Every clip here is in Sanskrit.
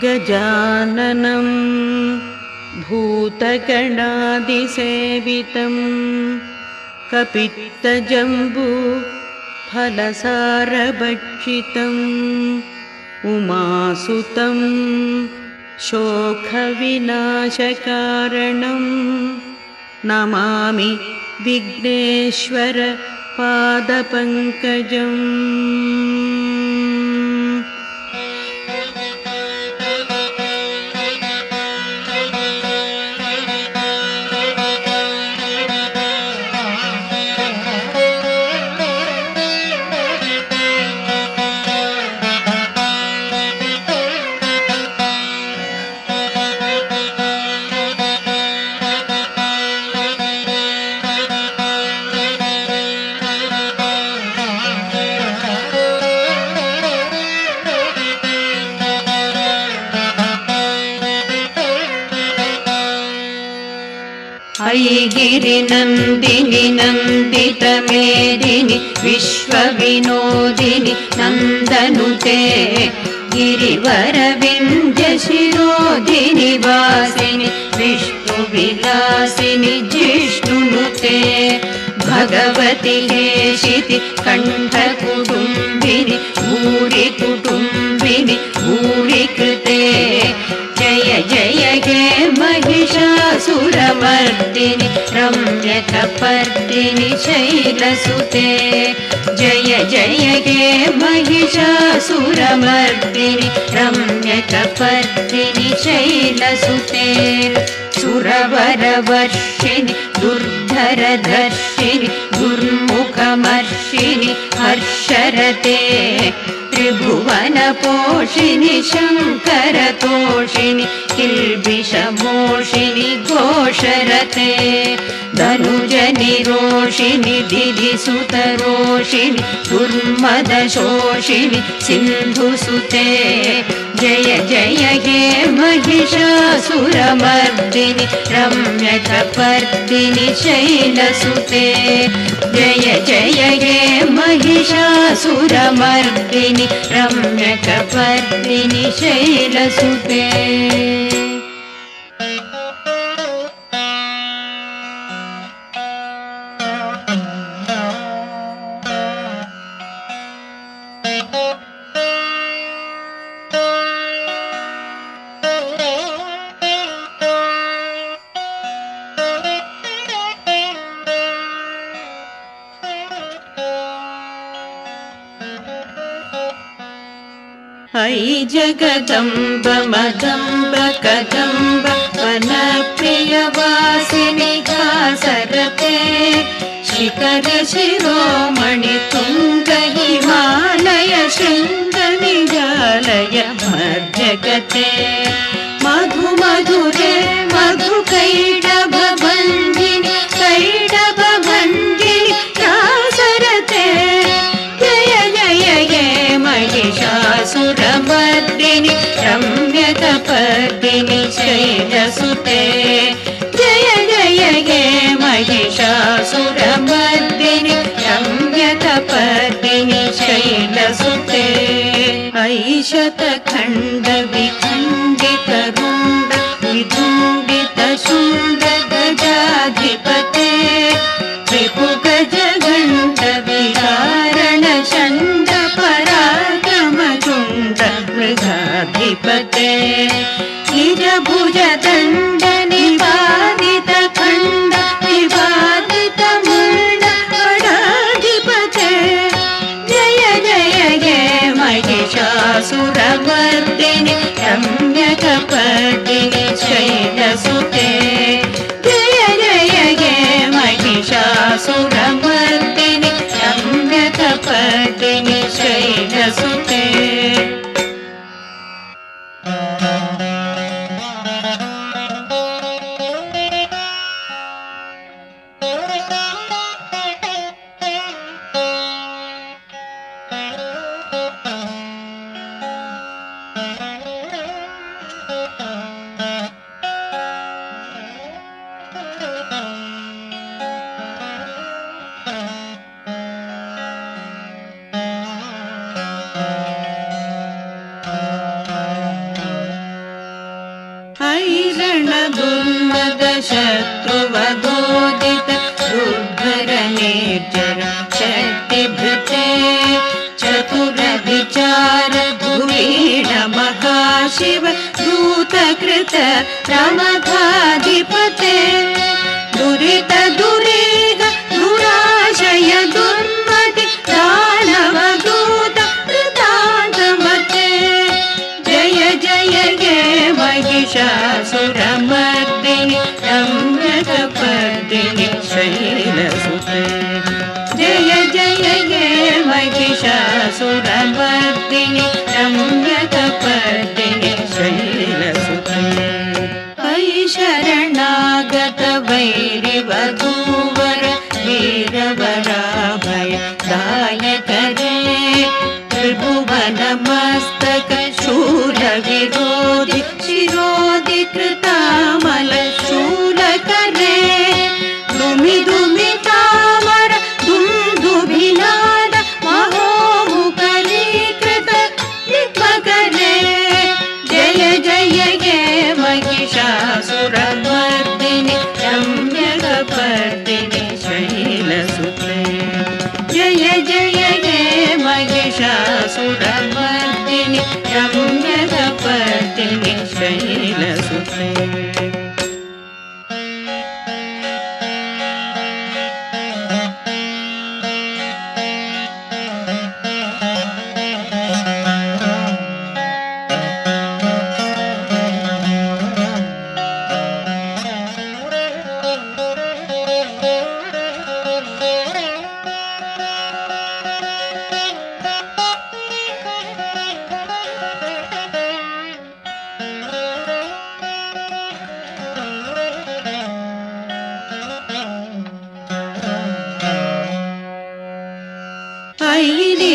गजाननं भूतगणादिसेवितं कपित्तजम्बू फलसारभक्षितम् उमासुतं शोकविनाशकारणं नमामि विघ्नेश्वर पादपङ्कजम् गिरिनन्दिनि नन्दितमेदिनि विश्वविनोदिनि नन्दनुते गिरिवरविन्द्यशिरोधिनि वासिनि विष्णुविलासिनि जिष्णुनुते भगवति हेशिति कण्ठकुटुम्बिनि भूरि कुटुम्बिनि भूरि कृते जय जय हे महिषासुरमर्दिनि शैलसुते। जय जय हे महिषासुरमर्दिनि रम्यकपर्दिनि शैलसुते। सुरवरवर्षिणि दुर्धरदर्शिनि दुर्मुखमर्षिणि हर्षरते। त्रिभुवनपोषिणि शङ्करतोषिणि किल्बिषमोषिणि घोषरते धनुजनिरोषिणि दिधिसुतरोषिणि दुर्मदशोषिणि सिन्धुसुते जय जय हे महिषासुरमर्दिनि रम्यकपर्दिनि शैलसुते। जय जय हे महिषासुरमर्दिनि रम्यकपर्दिनि शैलसुते ऐ जगदम्ब मदम्ब कदम्ब वनप्रियवासिनि कासरते शिखर शिरोमणि तुङ्ग हिमालय शृङ्गनिजालय मध्यगते। मधु मधुरे मधु रम्यकपर्दिनि शैलसुते जय जय हे महिषासुरमर्दिनि रम्यकपर्दिनि शैलसुते ऐशतखण्ड महिषासुरवर्दिनि रम्यकपर्दिनि शैलसुते। जय जय हे महिषासुरवर्दिनि रम्यकपर्दिनि शैलसुते शत्रुवदोदित दुर्धरनेर्जर शक्तिभृते चतुरविचार धुरीण महाशिव दूतकृत प्रमथाधिपते रम्यकपर्दिनि शैलसुते अयि शरणागत वैरिवधूवर महिषासुरमर्दिनि रम्यकपर्दिनि शैलसुते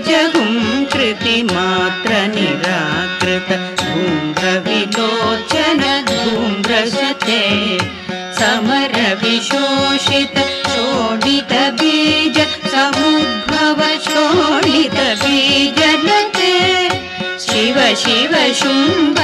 ऐलिजहुं कृतिमात्र निराकृत धूम्रविलोचन धूम्रशते समरविशोषित शोणित बीज समुद्भव शोणित बीजलते शिव शिव शुम्भ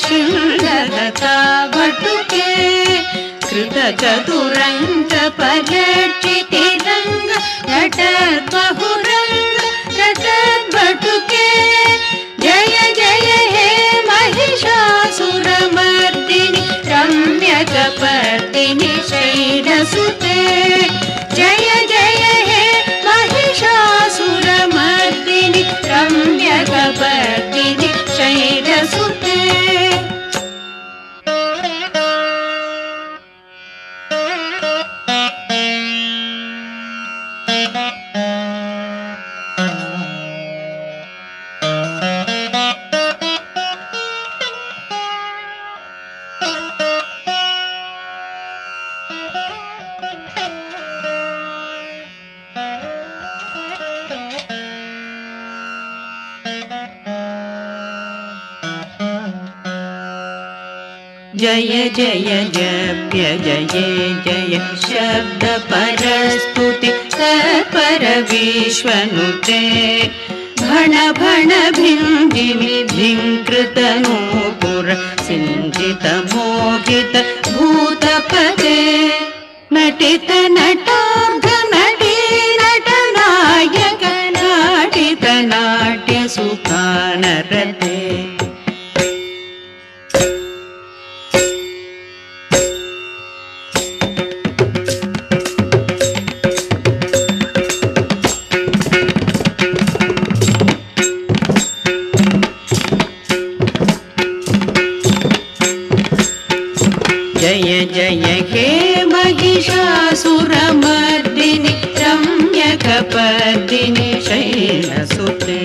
शृङ्गगता भटुके कृतचतुरङ्ग पलक्षितिरङ्ग नटद्बहुरङ्ग नटद्भटुके जय जय हे महिषासुरमर्दिनि रम्यकपर्दिनि शैलसुते शैलसुते जय जय जप्य जये जय। शब्द परस्तुति तत्पर विश्वनुते भण भण भिञ्जिमि भिङ्कृत नूपुर सिञ्जित मोहित भूतपते। नटित नटार्ध नटी नटनायक नाटित नाट्य जय हे महिषासुरमर्दिनि रम्य रम्यकपर्दिनि शैलसुते।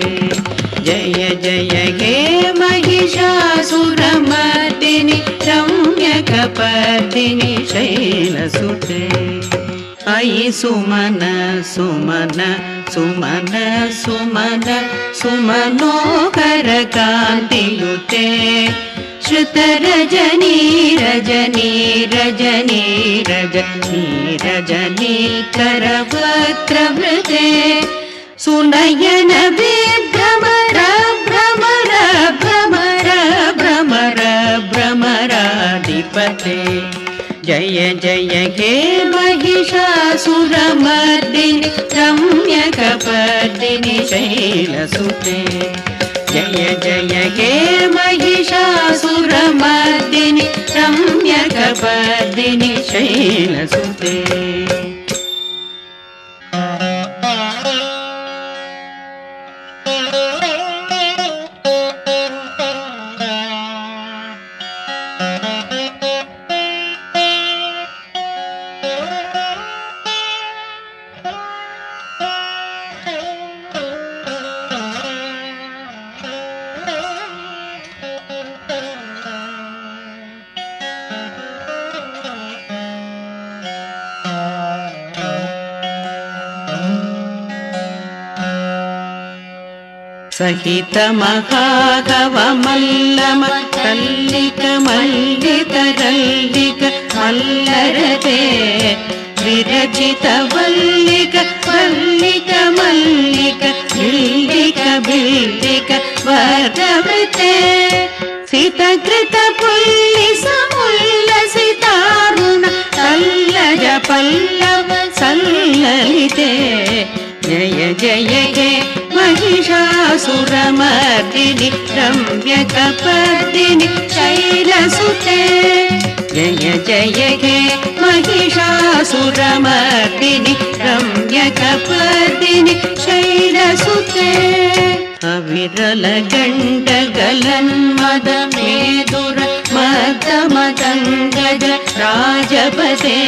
जय जय हे महिषासुरमर्दिनि रम्यकपर्दिनि शैलसुते। अयि सुमन सुमन सुमन सुमन सुमनोकरकान्तियुते श्रुतरजनी रजनी रजनी रजनी रजनी करवक्त्रवृते सुनयन विभ्रमर भ्रमर भ्रमर भ्रमर भ्रमराधिपते। जय जय हे महिषासुरमर्दिनि रम्यकपर्दिनि शैलसुते शहीते సహిత మహాగవ మల్లమ తల్లిక మల్లితరల్లిక మల్లరదే విరచిత వల్లిక వల్లిక మల్లిక బిల్లిక బిల్లిక వరవృతే సితకృత పుల్లి సముల్ల సితారుణ తల్లజ పల్లవ సల్లలితే జయ జయ జయ महिषासुरमर्दिनि रम्यकपर्दिनि शैलसुते। जय जय हे महिषासुरमर्दिनि रम्यकपर्दिनि शैलसुते। अविरलगण्डगलन्मद मेदुर मदमदङ्गज राजपदे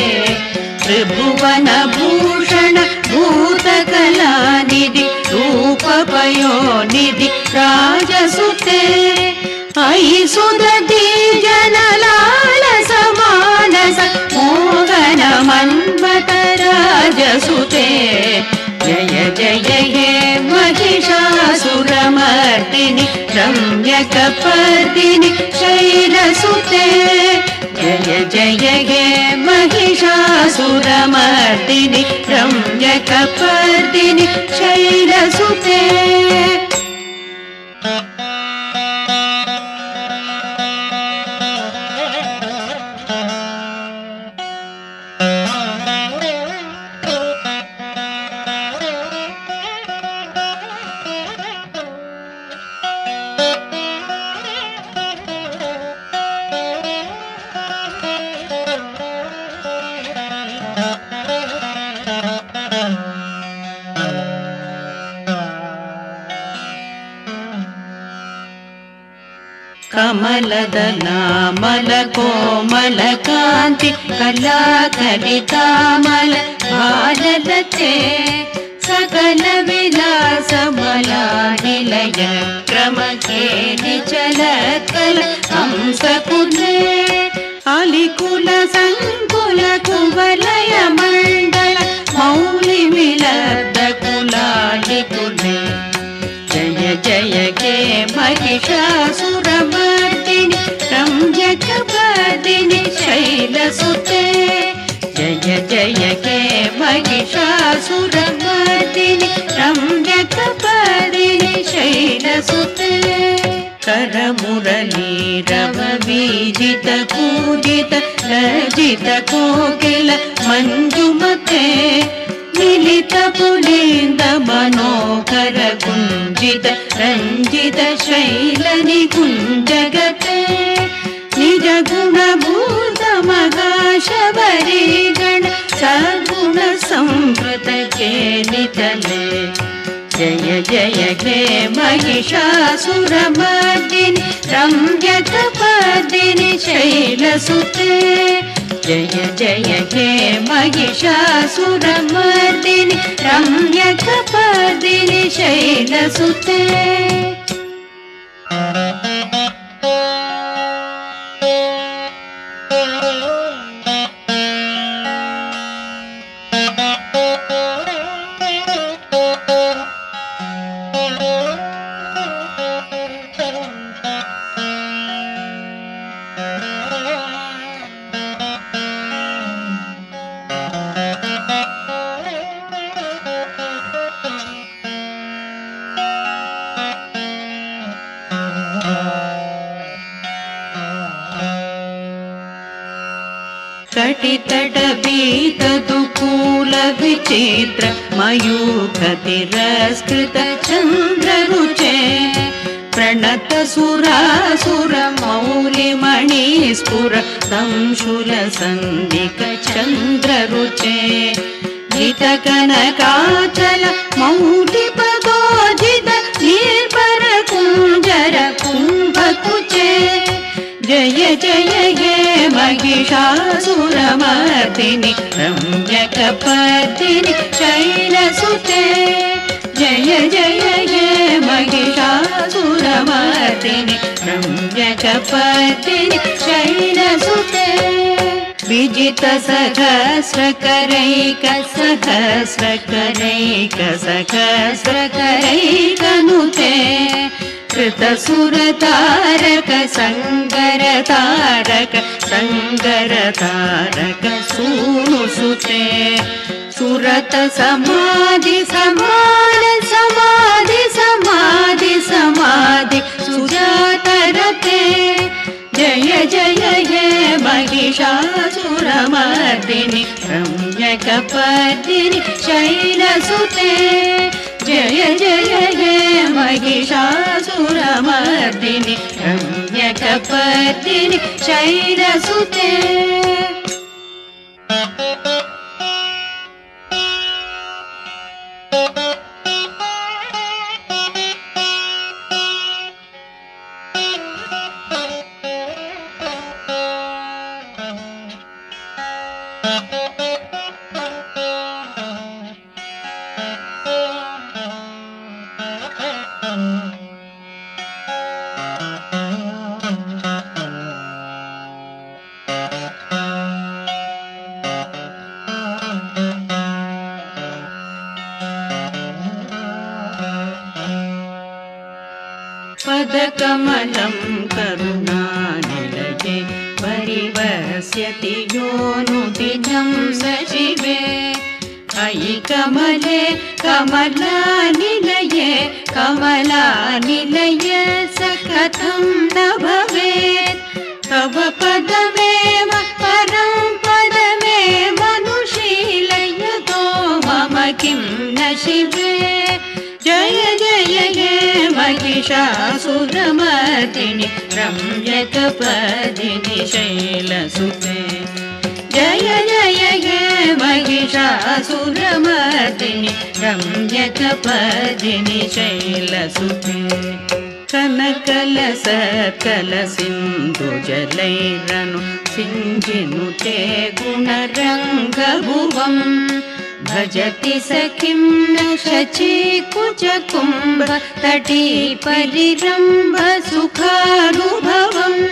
त्रिभुवनभूषण भूतकलानिधि रूपपयोनिधि राजसुते। अयि सुदति जनलाल समानस मोहन मन्मत राजसुते। जय जय हे महिषासुरमर्दिनि रम्यकपर्दिनि शैलसुते। जय जय हे महिषासुरमर्दिनि रम्यकपर्दिनि शैलसुते मल कोमलकान्ति कला कलितामल मल पाले सकल विलसमला निय क्रम चल रम्यकपर्दिनि शैलसुते जय जय हे महिषासुरमर्दिनि रम्यकपर्दिनि शैलसुते बीजित पूजित रजित कोकिल मञ्जुमते। मिलित पुलिन्द मनोहर कुञ्जित रञ्जित शैलनि कुञ्जगते मगाशबरी गण सगुण संवृत के नितले। जय जय हे महिषासुरमर्दिनि रम्यकपर्दिनि शैलसुते। जय जय हे महिषासुरमर्दिनि रम्यकपर्दिनि शैलसुते। कटितटबीतदुकूलविचित्र मयूखतिरस्कृत चन्द्ररुचे प्रणतसुरासुरमौलिमणिस्फुर संशुलसन्दिक चन्द्ररुचे जितकनकाचल मौलिपदोजित निर्भर कुञ्जर कुम्भकुचे। जय जय हे महिषासुरमर्दिनि रम्यकपर्दिनि शैलसुते। जय जय हे महिषासुरमर्दिनि रम्यकपर्दिनि शैलसुते। विजित सहस्रकरैक सहस्रकरैक सहस्रकरैकनुते कृतसुरतारक सङ्गरतारक सूनुसुते सुरत समाधि समान समाधि समाधि समाधि सुजातरते। जय जय हे महिषासुरमर्दिनि रम्यकपर्दिनि शैलसुते जय जय हे महिषासुरमर्दिनि रम्यकपर्दिनि शैलसुते पदकमलं करुणानिलये परिवस्यति योनुदिनं सशिवे। अयि कमले कमलानिलये कमलानिलय स कथं न भवेत्। तव पदमेव महिषासुरमर्दिनि रम्यकपदिनि शैलसुते। जय जय हे महिषासुरमर्दिनि रम्यकपदिनि शैलसुते। कनकल सकल सिन्धु जलैरनु सिञ्जिनुते गुणरङ्गभुवम् भजति सखिं न शचीकुचकुम्भ तटी परिरम्भ सुखानुभवम्।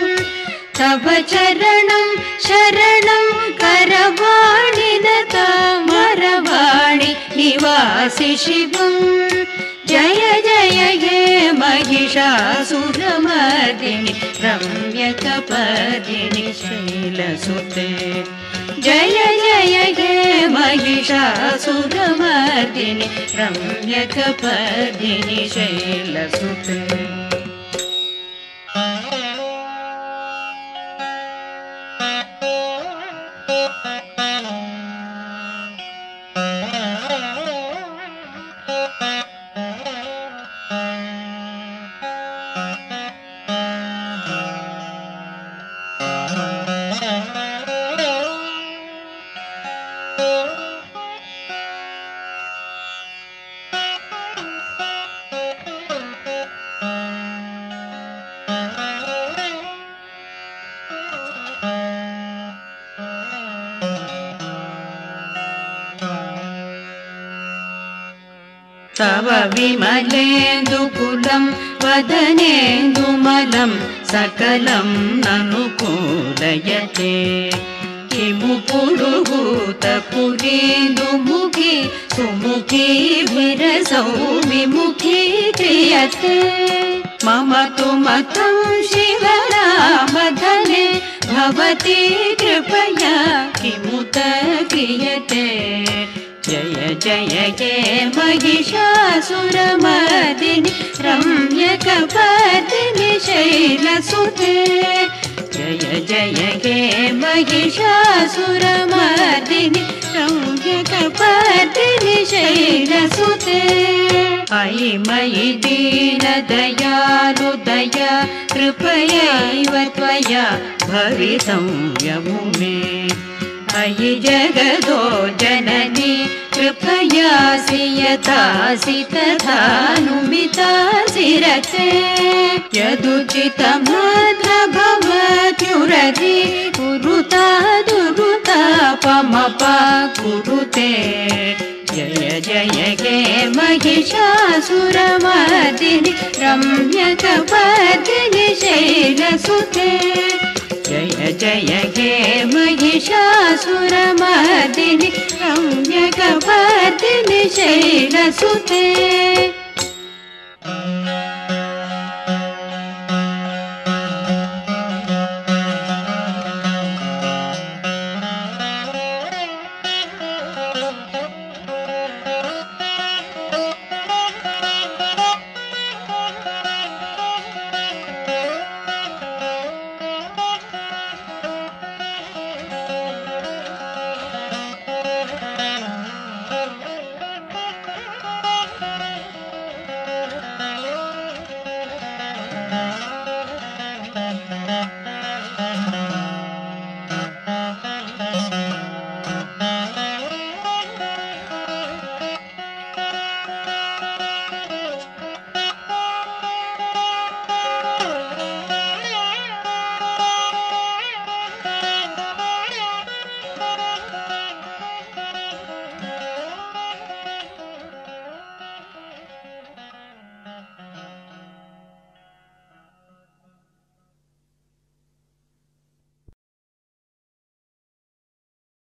तव चरणं शरणं करवाणि दता मरवाणि निवासि शिवम्। जय जय हे महिषासुरमर्दिनि रम्यकपदिनि शैलसुते। जय जय हे महिषासुरमर्दिनि रम्यकपदिनि शैलसुते तव विमलेन्दुकुलं वदनेन्दुमलं सकलं ननुकूलयते। किमु पुरुहूतपुरेन्दुमुखी सुमुखी विरसौ विमुखी क्रियते। मम तु मतं शिवरामधने भवती कृपया किमुत क्रियते जय जय हे महिषासुरमर्दिनि रम्यकपर्दिनि शैलसुते। जय जय हे महिषासुरमर्दिनि रम्यकपर्दिनि शैलसुते। अयि मयि दीनदयालुदया कृपयैव त्वया भवितं यमुमे अयि जगदो जननि कृपयासि यथासि तथानुमितासि रते यदुचितमत्र भवत्युरति कुरुता दुरुता पमपा कुरुते। जय जय हे महिषासुरमर्दिनि रम्यकपर्दिनि शैलसुते जय जय हे महिषासुरमर्दिनि रम्यकपर्दिनि शैलसुते